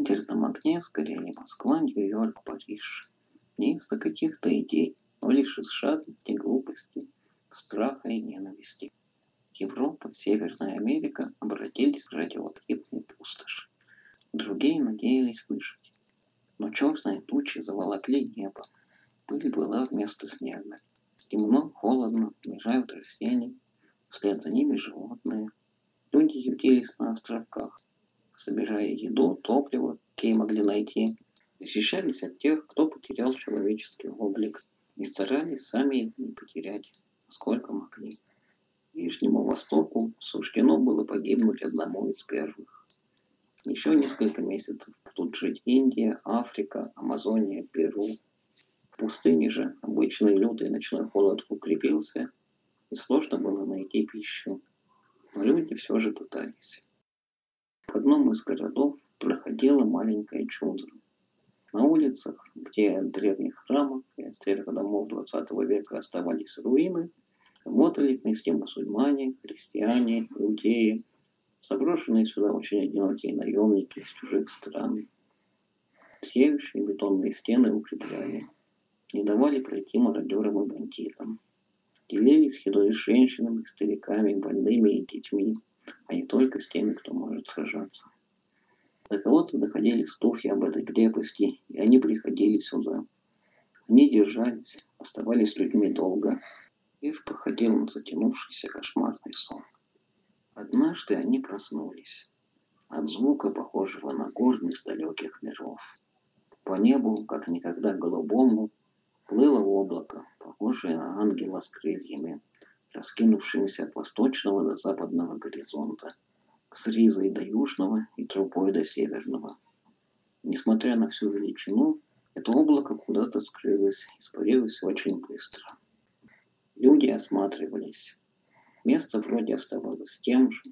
ядерном огне скорее не Москва, Нью-Йорк, Париж. Не из-за каких-то идей, но лишь из жадности, глупости, страха и ненависти. Европа, Северная Америка обратились в радиоактивную пустошь. Другие надеялись выжить. Но черные тучи заволокли небо. Пыль была вместо снега. Темно, холодно, мешают растения. Вслед за ними животные. Люди ютились на островках, собирая еду, топливо, какие могли найти. Защищались от тех, кто потерял человеческий облик. И старались сами не потерять, сколько могли. Ближнему Востоку суждено было погибнуть одному из первых. Еще несколько месяцев тут жить Индия, Африка, Амазония, Перу. В пустыне же обычный лютый ночной холод укрепился, и сложно было найти пищу. Но люди все же пытались. В одном из городов проходило маленькое чудо. На улицах, где от древних храмов и от старых домов XX века оставались руины, Работали вместе мусульмане, христиане, иудеи, заброшенные сюда очень одинокие наемники из чужих стран. Сеющие бетонные стены укрепляли, не давали пройти мародерам и бандитам. Делились едой с женщинами, стариками, больными и детьми, а не только с теми, кто может сражаться. До кого-то доходили слухи об этой крепости, и они приходили сюда. Они держались, оставались людьми долго, Мир походил на затянувшийся кошмарный сон. Однажды они проснулись от звука, похожего на горн из далеких миров. По небу, как никогда голубому, плыло облако, похожее на ангела с крыльями, раскинувшимися от восточного до западного горизонта, с ризой до южного и трубой до северного. Несмотря на всю величину, это облако куда-то скрылось, испарилось очень быстро. Люди осматривались. Место вроде оставалось тем же,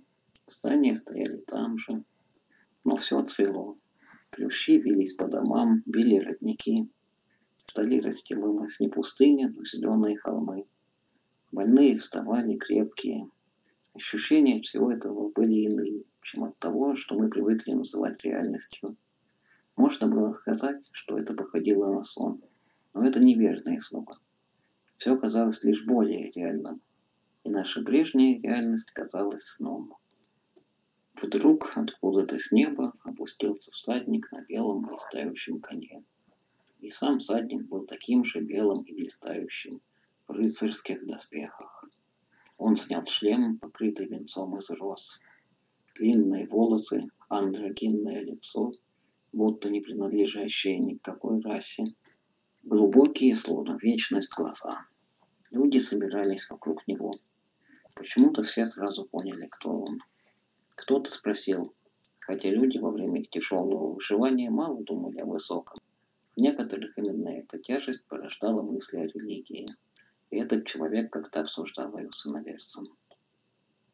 здания стояли там же, но все цвело. Плющи вились по домам, били родники. Вдали расстилалась не пустыня, но зеленые холмы. Больные вставали крепкие. Ощущения всего этого были иные, чем от того, что мы привыкли называть реальностью. Можно было сказать, что это походило на сон, но это неверное слово. Все казалось лишь более реальным, и наша прежняя реальность казалась сном. Вдруг откуда-то с неба опустился всадник на белом блистающем коне. И сам всадник был таким же белым и блистающим рыцарских доспехах. Он снял шлем, покрытый венцом из роз. Длинные волосы, андрогинное лицо, будто не принадлежащее ни к какой расе, Глубокие, словно вечность, глаза. Люди собирались вокруг него. Почему-то все сразу поняли, кто он. Кто-то спросил, хотя люди во время тяжелого выживания мало думали о высоком. В некоторых именно эта тяжесть порождала мысли о религии. И этот человек как-то обсуждал ее с иноверцем.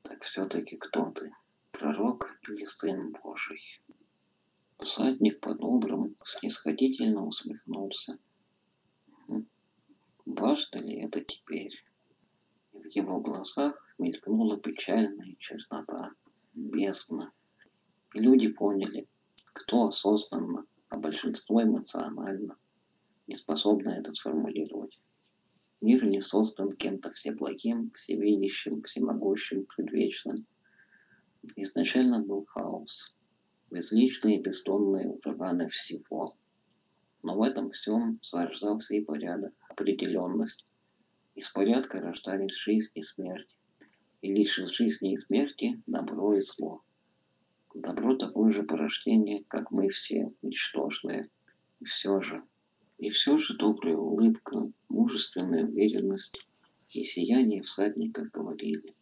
Так все-таки кто ты? Пророк или сын Божий? Всадник по-доброму снисходительно усмехнулся. Важно ли это теперь? В его глазах мелькнула печальная чернота, бездна. Люди поняли, кто осознанно, а большинство эмоционально, не способны это сформулировать. Мир не создан кем-то всеблагим, всевидящим, всемогущим, предвечным. Изначально был хаос, безличные бездонные ураганы всего – но в этом всем зарождался и порядок, определенность. Из порядка рождались жизнь и смерть. И лишь из жизни и смерти добро и зло. Добро такое же порождение, как мы все, ничтожные. И все же, и все же добрая улыбка, мужественная уверенность и сияние всадника говорили,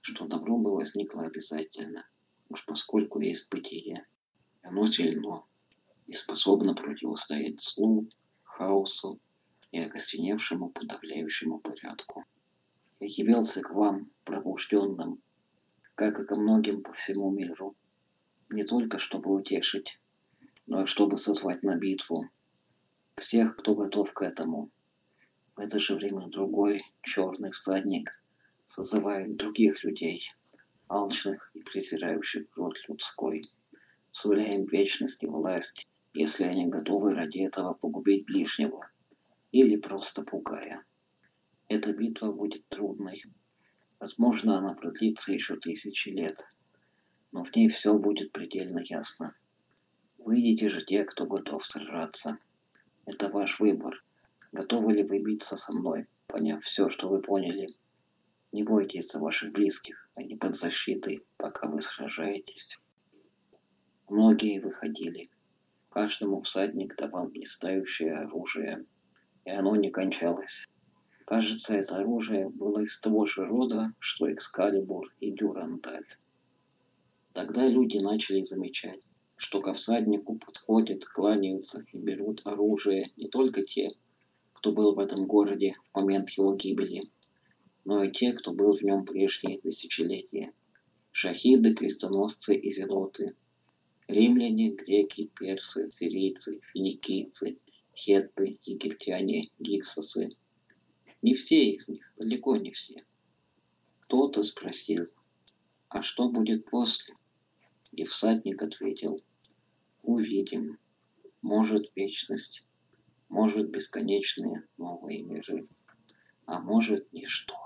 что добро бы возникло обязательно, уж поскольку есть бытие. Оно сильно, и способна противостоять злу, хаосу и окостеневшему подавляющему порядку. Я явился к вам пробужденным, как и ко многим по всему миру, не только чтобы утешить, но и чтобы созвать на битву всех, кто готов к этому. В это же время другой черный всадник созывает других людей, алчных и презирающих род людской, суляя им вечность и власть, если они готовы ради этого погубить ближнего или просто пугая. Эта битва будет трудной. Возможно, она продлится еще тысячи лет, но в ней все будет предельно ясно. Выйдите же те, кто готов сражаться. Это ваш выбор. Готовы ли вы биться со мной, поняв все, что вы поняли? Не бойтесь за ваших близких, они под защитой, пока вы сражаетесь. Многие выходили. Каждому всадник давал блистающее оружие, и оно не кончалось. Кажется, это оружие было из того же рода, что Экскалибур и Дюранталь. Тогда люди начали замечать, что ко всаднику подходят, кланяются и берут оружие не только те, кто был в этом городе в момент его гибели, но и те, кто был в нем прежние тысячелетия. Шахиды, крестоносцы и зелоты, римляне, греки, персы, сирийцы, финикийцы, хетты, египтяне, гиксосы. Не все из них, далеко не все. Кто-то спросил, а что будет после? И всадник ответил, увидим. Может вечность, может бесконечные новые миры, а может ничто.